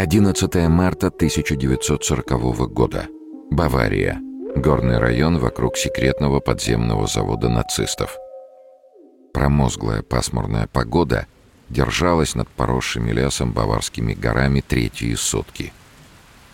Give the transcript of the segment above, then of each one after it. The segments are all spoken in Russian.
11 марта 1940 года. Бавария. Горный район вокруг секретного подземного завода нацистов. Промозглая пасмурная погода держалась над поросшими лесом баварскими горами третьи сутки.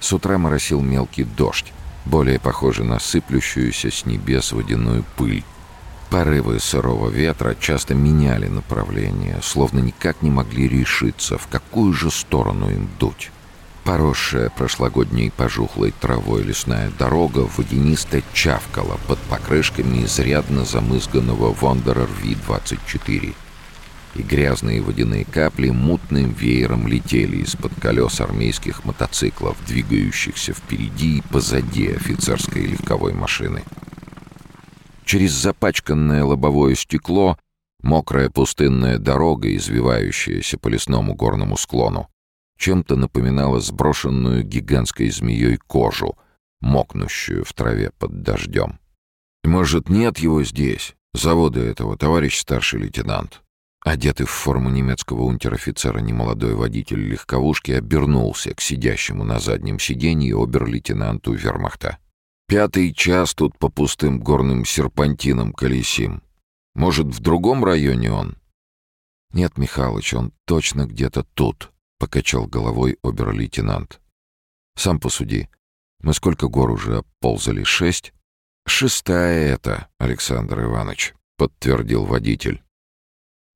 С утра моросил мелкий дождь, более похожий на сыплющуюся с небес водяную пыль. Порывы сырого ветра часто меняли направление, словно никак не могли решиться, в какую же сторону им дуть. Поросшая прошлогодней пожухлой травой лесная дорога водянисто чавкала под покрышками изрядно замызганного Wanderer V-24. И грязные водяные капли мутным веером летели из-под колес армейских мотоциклов, двигающихся впереди и позади офицерской легковой машины. Через запачканное лобовое стекло мокрая пустынная дорога, извивающаяся по лесному горному склону, чем-то напоминала сброшенную гигантской змеей кожу, мокнущую в траве под дождем. «Может, нет его здесь, завода этого, товарищ старший лейтенант?» Одетый в форму немецкого унтер-офицера немолодой водитель легковушки обернулся к сидящему на заднем сиденье обер-лейтенанту вермахта. «Пятый час тут по пустым горным серпантинам колесим. Может, в другом районе он?» «Нет, Михалыч, он точно где-то тут», — покачал головой обер-лейтенант. «Сам посуди. Мы сколько гор уже ползали? Шесть?» «Шестая это, Александр Иванович», — подтвердил водитель.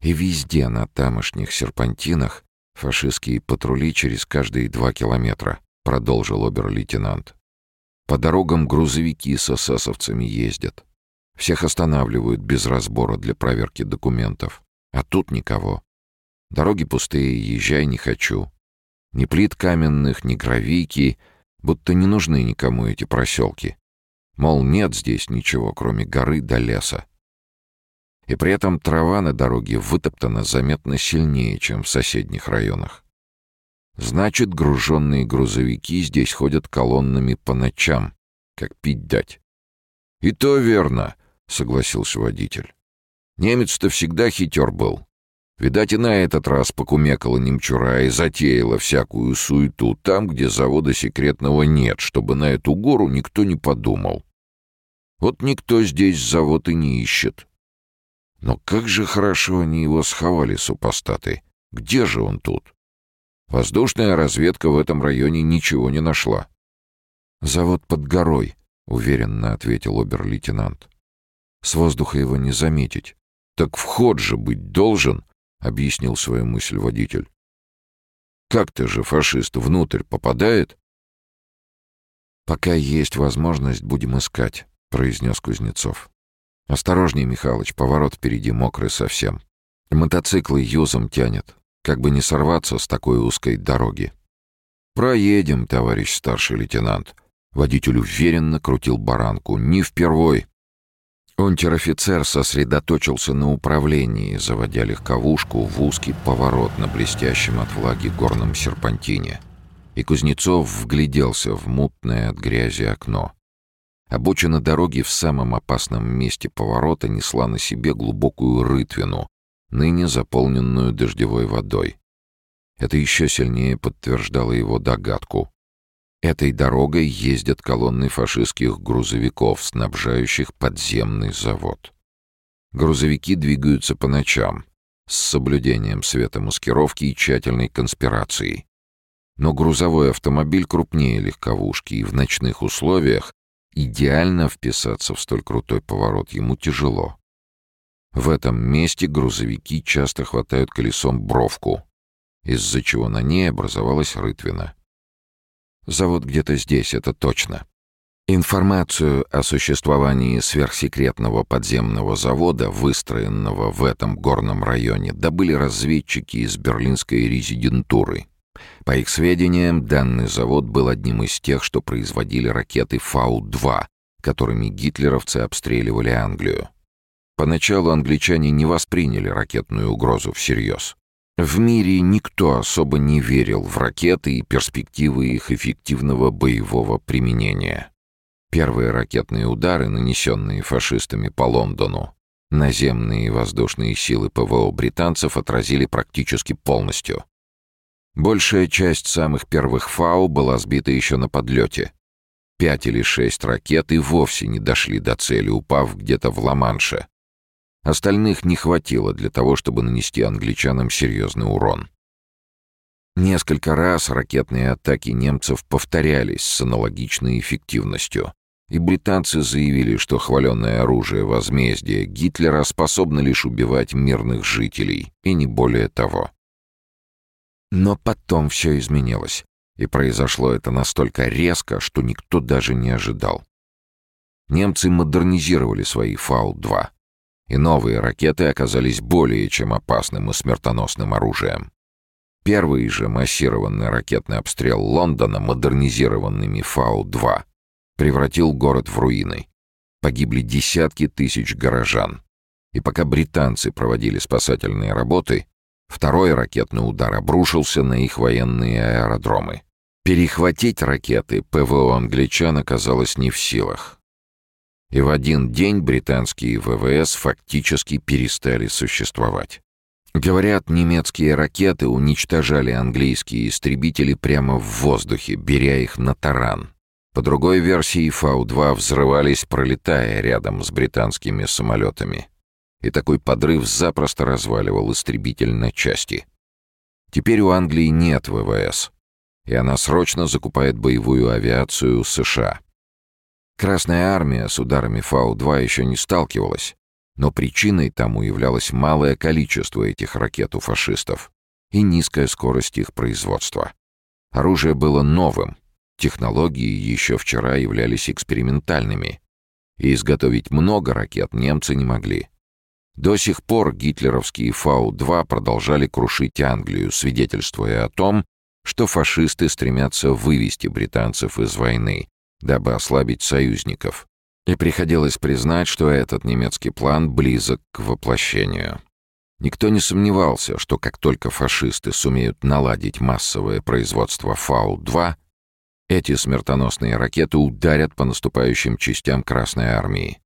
И везде на тамошних серпантинах фашистские патрули через каждые два километра, продолжил обер-лейтенант. По дорогам грузовики с эсэсовцами ездят. Всех останавливают без разбора для проверки документов. А тут никого. Дороги пустые, езжай не хочу. Ни плит каменных, ни гравийки, будто не нужны никому эти проселки. Мол, нет здесь ничего, кроме горы до леса. И при этом трава на дороге вытоптана заметно сильнее, чем в соседних районах. Значит, груженные грузовики здесь ходят колоннами по ночам, как пить дать. «И то верно», — согласился водитель. «Немец-то всегда хитер был. Видать, и на этот раз покумекала немчура и затеяла всякую суету там, где завода секретного нет, чтобы на эту гору никто не подумал. Вот никто здесь завод и не ищет. Но как же хорошо они его сховали, супостаты. Где же он тут? Воздушная разведка в этом районе ничего не нашла. «Завод под горой», — уверенно ответил обер-лейтенант. «С воздуха его не заметить. Так вход же быть должен», — объяснил свою мысль водитель. «Как ты же, фашист, внутрь попадает?» «Пока есть возможность, будем искать», — произнес Кузнецов. «Осторожней, Михалыч, поворот впереди мокрый совсем. Мотоциклы юзом тянет, как бы не сорваться с такой узкой дороги». «Проедем, товарищ старший лейтенант». Водитель уверенно крутил баранку. «Не впервой. Унтер-офицер сосредоточился на управлении, заводя легковушку в узкий поворот на блестящем от влаги горном серпантине. И Кузнецов вгляделся в мутное от грязи окно. Обочина дороги в самом опасном месте поворота несла на себе глубокую рытвину, ныне заполненную дождевой водой. Это еще сильнее подтверждало его догадку. Этой дорогой ездят колонны фашистских грузовиков, снабжающих подземный завод. Грузовики двигаются по ночам, с соблюдением светомаскировки и тщательной конспирации. Но грузовой автомобиль крупнее легковушки, и в ночных условиях идеально вписаться в столь крутой поворот ему тяжело. В этом месте грузовики часто хватают колесом бровку, из-за чего на ней образовалась рытвина. Завод где-то здесь, это точно. Информацию о существовании сверхсекретного подземного завода, выстроенного в этом горном районе, добыли разведчики из берлинской резидентуры. По их сведениям, данный завод был одним из тех, что производили ракеты Фау-2, которыми гитлеровцы обстреливали Англию. Поначалу англичане не восприняли ракетную угрозу всерьез. В мире никто особо не верил в ракеты и перспективы их эффективного боевого применения. Первые ракетные удары, нанесенные фашистами по Лондону, наземные и воздушные силы ПВО британцев отразили практически полностью. Большая часть самых первых фау была сбита еще на подлете. Пять или шесть ракет и вовсе не дошли до цели, упав где-то в Ла-Манше. Остальных не хватило для того, чтобы нанести англичанам серьезный урон. Несколько раз ракетные атаки немцев повторялись с аналогичной эффективностью, и британцы заявили, что хваленное оружие возмездия Гитлера способно лишь убивать мирных жителей, и не более того. Но потом все изменилось, и произошло это настолько резко, что никто даже не ожидал. Немцы модернизировали свои Фау-2, и новые ракеты оказались более чем опасным и смертоносным оружием. Первый же массированный ракетный обстрел Лондона модернизированными Фау-2 превратил город в руины. Погибли десятки тысяч горожан. И пока британцы проводили спасательные работы, второй ракетный удар обрушился на их военные аэродромы. Перехватить ракеты ПВО англичан оказалось не в силах. И в один день британские ВВС фактически перестали существовать. Говорят, немецкие ракеты уничтожали английские истребители прямо в воздухе, беря их на таран. По другой версии, Фау-2 взрывались, пролетая рядом с британскими самолетами. И такой подрыв запросто разваливал истребитель на части. Теперь у Англии нет ВВС, и она срочно закупает боевую авиацию США. Красная армия с ударами Фау-2 еще не сталкивалась, но причиной тому являлось малое количество этих ракет у фашистов и низкая скорость их производства. Оружие было новым, технологии еще вчера являлись экспериментальными, и изготовить много ракет немцы не могли. До сих пор гитлеровские Фау-2 продолжали крушить Англию, свидетельствуя о том, что фашисты стремятся вывести британцев из войны, дабы ослабить союзников. И приходилось признать, что этот немецкий план близок к воплощению. Никто не сомневался, что как только фашисты сумеют наладить массовое производство Фау-2, эти смертоносные ракеты ударят по наступающим частям Красной Армии.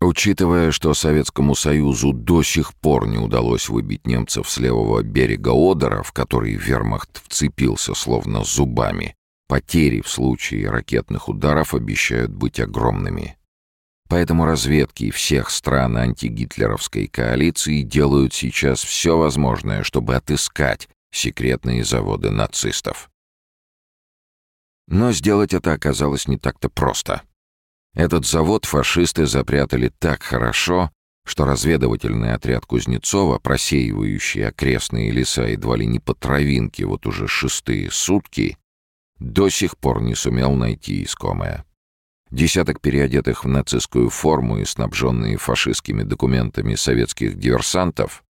Учитывая, что Советскому Союзу до сих пор не удалось выбить немцев с левого берега Одера, в который вермахт вцепился словно зубами, потери в случае ракетных ударов обещают быть огромными. Поэтому разведки всех стран антигитлеровской коалиции делают сейчас все возможное, чтобы отыскать секретные заводы нацистов. Но сделать это оказалось не так-то просто. Этот завод фашисты запрятали так хорошо, что разведывательный отряд Кузнецова, просеивающий окрестные леса едва ли не по травинке вот уже шестые сутки, до сих пор не сумел найти искомое. Десяток переодетых в нацистскую форму и снабженные фашистскими документами советских диверсантов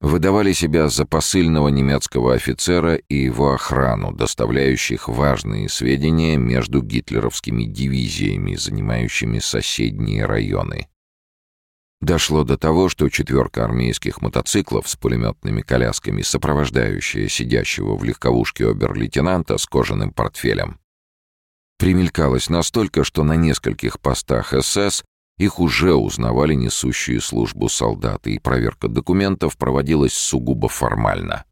выдавали себя за посыльного немецкого офицера и его охрану, доставляющих важные сведения между гитлеровскими дивизиями, занимающими соседние районы. Дошло до того, что четверка армейских мотоциклов с пулеметными колясками, сопровождающая сидящего в легковушке обер-лейтенанта с кожаным портфелем, примелькалась настолько, что на нескольких постах СС их уже узнавали несущие службу солдаты, и проверка документов проводилась сугубо формально.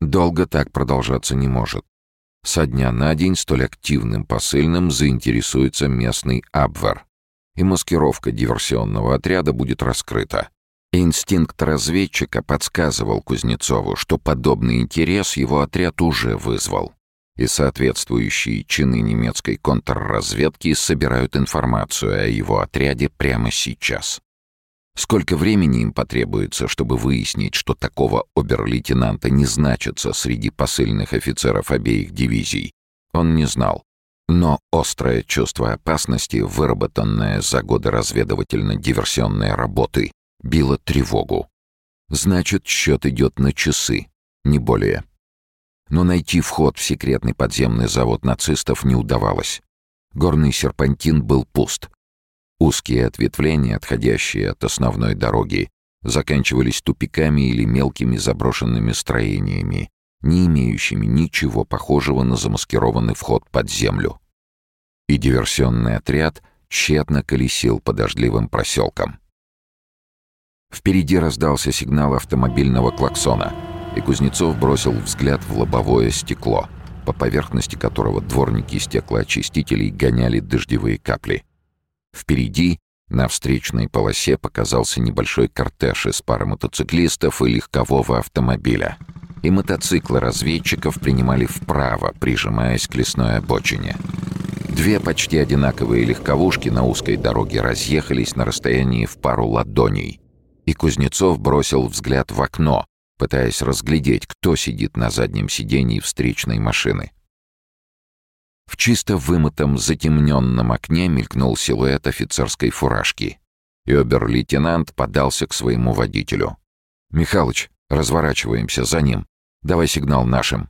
Долго так продолжаться не может. Со дня на день столь активным посыльным заинтересуется местный Абвер, и маскировка диверсионного отряда будет раскрыта. Инстинкт разведчика подсказывал Кузнецову, что подобный интерес его отряд уже вызвал и соответствующие чины немецкой контрразведки собирают информацию о его отряде прямо сейчас. Сколько времени им потребуется, чтобы выяснить, что такого обер-лейтенанта не значится среди посыльных офицеров обеих дивизий, он не знал. Но острое чувство опасности, выработанное за годы разведывательно-диверсионной работы, било тревогу. Значит, счет идет на часы, не более но найти вход в секретный подземный завод нацистов не удавалось. Горный серпантин был пуст. Узкие ответвления, отходящие от основной дороги, заканчивались тупиками или мелкими заброшенными строениями, не имеющими ничего похожего на замаскированный вход под землю. И диверсионный отряд тщетно колесил по дождливым проселкам. Впереди раздался сигнал автомобильного клаксона — и Кузнецов бросил взгляд в лобовое стекло, по поверхности которого дворники стеклоочистителей гоняли дождевые капли. Впереди, на встречной полосе, показался небольшой кортеж из пары мотоциклистов и легкового автомобиля. И мотоциклы разведчиков принимали вправо, прижимаясь к лесной обочине. Две почти одинаковые легковушки на узкой дороге разъехались на расстоянии в пару ладоней. И Кузнецов бросил взгляд в окно, пытаясь разглядеть, кто сидит на заднем сидении встречной машины. В чисто вымытом затемненном окне мелькнул силуэт офицерской фуражки, и обер-лейтенант подался к своему водителю. «Михалыч, разворачиваемся за ним. Давай сигнал нашим».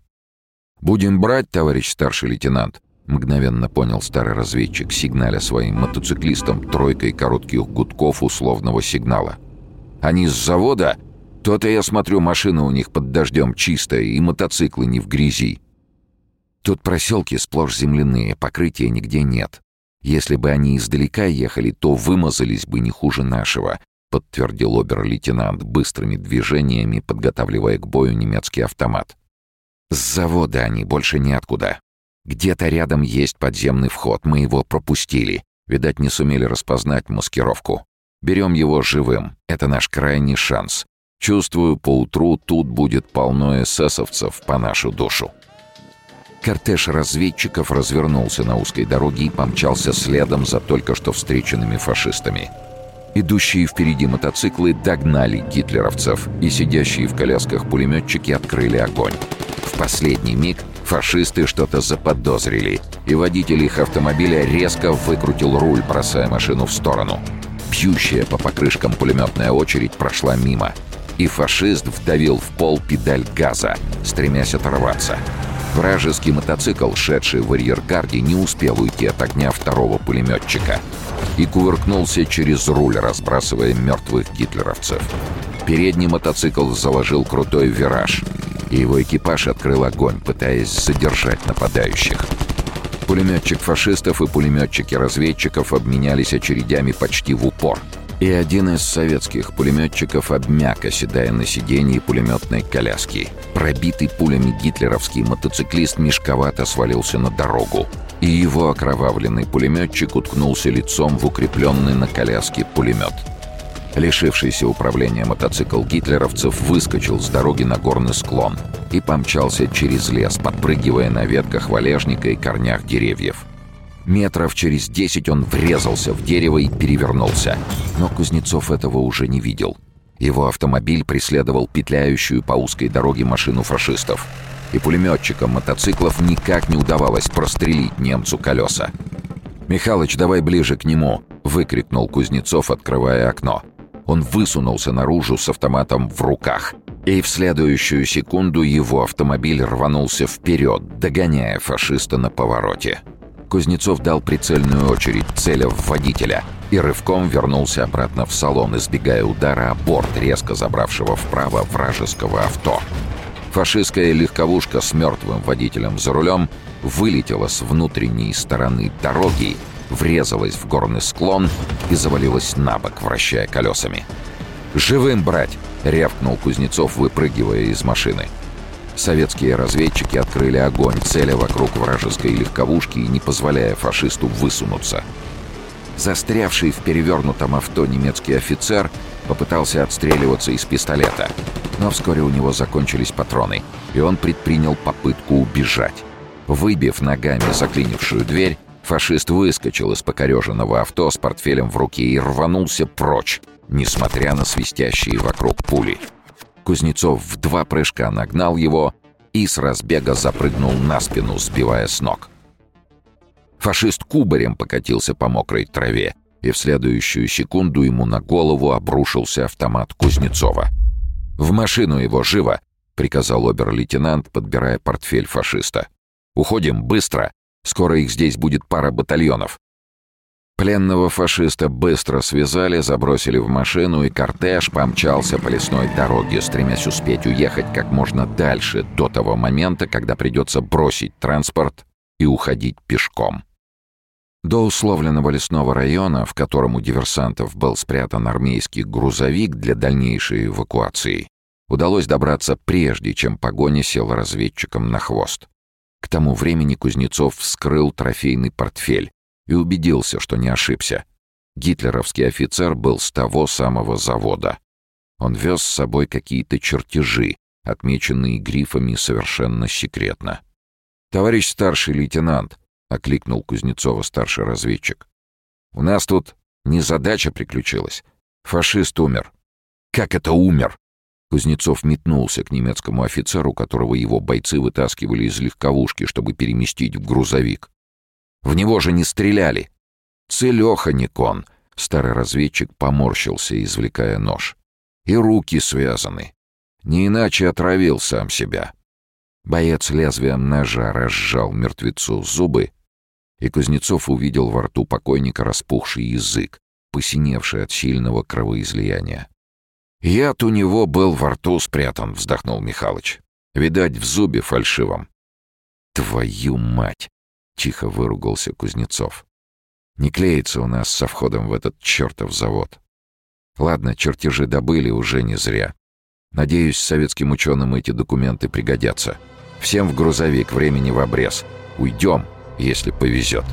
«Будем брать, товарищ старший лейтенант», — мгновенно понял старый разведчик, сигналя своим мотоциклистам тройкой коротких гудков условного сигнала. «Они с завода? То-то я смотрю, машина у них под дождем чистая, и мотоциклы не в грязи». Тут проселки сплошь земляные, покрытия нигде нет. Если бы они издалека ехали, то вымазались бы не хуже нашего, подтвердил обер-лейтенант быстрыми движениями, подготавливая к бою немецкий автомат. С завода они больше неоткуда. Где-то рядом есть подземный вход, мы его пропустили. Видать, не сумели распознать маскировку. Берем его живым, это наш крайний шанс. Чувствую, поутру тут будет полно эсэсовцев по нашу душу. Кортеж разведчиков развернулся на узкой дороге и помчался следом за только что встреченными фашистами. Идущие впереди мотоциклы догнали гитлеровцев, и сидящие в колясках пулеметчики открыли огонь. В последний миг фашисты что-то заподозрили, и водитель их автомобиля резко выкрутил руль, бросая машину в сторону. Бьющая по покрышкам пулеметная очередь прошла мимо, и фашист вдавил в пол педаль газа, стремясь оторваться. Вражеский мотоцикл, шедший в арьергарде, не успел уйти от огня второго пулеметчика и кувыркнулся через руль, разбрасывая мертвых гитлеровцев. Передний мотоцикл заложил крутой вираж, и его экипаж открыл огонь, пытаясь задержать нападающих. Пулеметчик фашистов и пулеметчики разведчиков обменялись очередями почти в упор — и один из советских пулеметчиков обмяк, оседая на сиденье пулеметной коляски. Пробитый пулями гитлеровский мотоциклист мешковато свалился на дорогу, и его окровавленный пулеметчик уткнулся лицом в укрепленный на коляске пулемет. Лишившийся управления мотоцикл гитлеровцев выскочил с дороги на горный склон и помчался через лес, подпрыгивая на ветках валежника и корнях деревьев. Метров через десять он врезался в дерево и перевернулся. Но Кузнецов этого уже не видел. Его автомобиль преследовал петляющую по узкой дороге машину фашистов. И пулеметчикам мотоциклов никак не удавалось прострелить немцу колеса. «Михалыч, давай ближе к нему!» — выкрикнул Кузнецов, открывая окно. Он высунулся наружу с автоматом в руках. И в следующую секунду его автомобиль рванулся вперед, догоняя фашиста на повороте. Кузнецов дал прицельную очередь, целя в водителя, и рывком вернулся обратно в салон, избегая удара о борт, резко забравшего вправо вражеского авто. Фашистская легковушка с мертвым водителем за рулем вылетела с внутренней стороны дороги, врезалась в горный склон и завалилась на бок, вращая колесами. «Живым брать!» — рявкнул Кузнецов, выпрыгивая из машины. Советские разведчики открыли огонь, целя вокруг вражеской легковушки и не позволяя фашисту высунуться. Застрявший в перевернутом авто немецкий офицер попытался отстреливаться из пистолета, но вскоре у него закончились патроны, и он предпринял попытку убежать. Выбив ногами заклинившую дверь, фашист выскочил из покореженного авто с портфелем в руке и рванулся прочь, несмотря на свистящие вокруг пули. Кузнецов в два прыжка нагнал его и с разбега запрыгнул на спину, сбивая с ног. Фашист кубарем покатился по мокрой траве, и в следующую секунду ему на голову обрушился автомат Кузнецова. «В машину его, живо!» — приказал обер-лейтенант, подбирая портфель фашиста. «Уходим, быстро! Скоро их здесь будет пара батальонов. Пленного фашиста быстро связали, забросили в машину, и кортеж помчался по лесной дороге, стремясь успеть уехать как можно дальше, до того момента, когда придется бросить транспорт и уходить пешком. До условленного лесного района, в котором у диверсантов был спрятан армейский грузовик для дальнейшей эвакуации, Удалось добраться прежде, чем погоня сел разведчиком на хвост. К тому времени Кузнецов вскрыл трофейный портфель и убедился, что не ошибся. Гитлеровский офицер был с того самого завода. Он вез с собой какие-то чертежи, отмеченные грифами совершенно секретно. «Товарищ старший лейтенант», — окликнул Кузнецова старший разведчик. «У нас тут незадача приключилась. Фашист умер». «Как это умер?» Кузнецов метнулся к немецкому офицеру, которого его бойцы вытаскивали из легковушки, чтобы переместить в грузовик. «В него же не стреляли!» «Целёханик он!» — старый разведчик поморщился, извлекая нож. «И руки связаны. Не иначе отравил сам себя». Боец лезвием ножа разжал мертвецу зубы, и Кузнецов увидел во рту покойника распухший язык, посиневший от сильного кровоизлияния. «Яд у него был во рту спрятан», — вздохнул Михалыч. «Видать, в зубе фальшивом». «Твою мать!» — тихо выругался Кузнецов. «Не клеится у нас со входом в этот чертов завод. Ладно, чертежи добыли уже не зря. Надеюсь, советским ученым эти документы пригодятся. Всем в грузовик, времени в обрез. Уйдем, если повезет».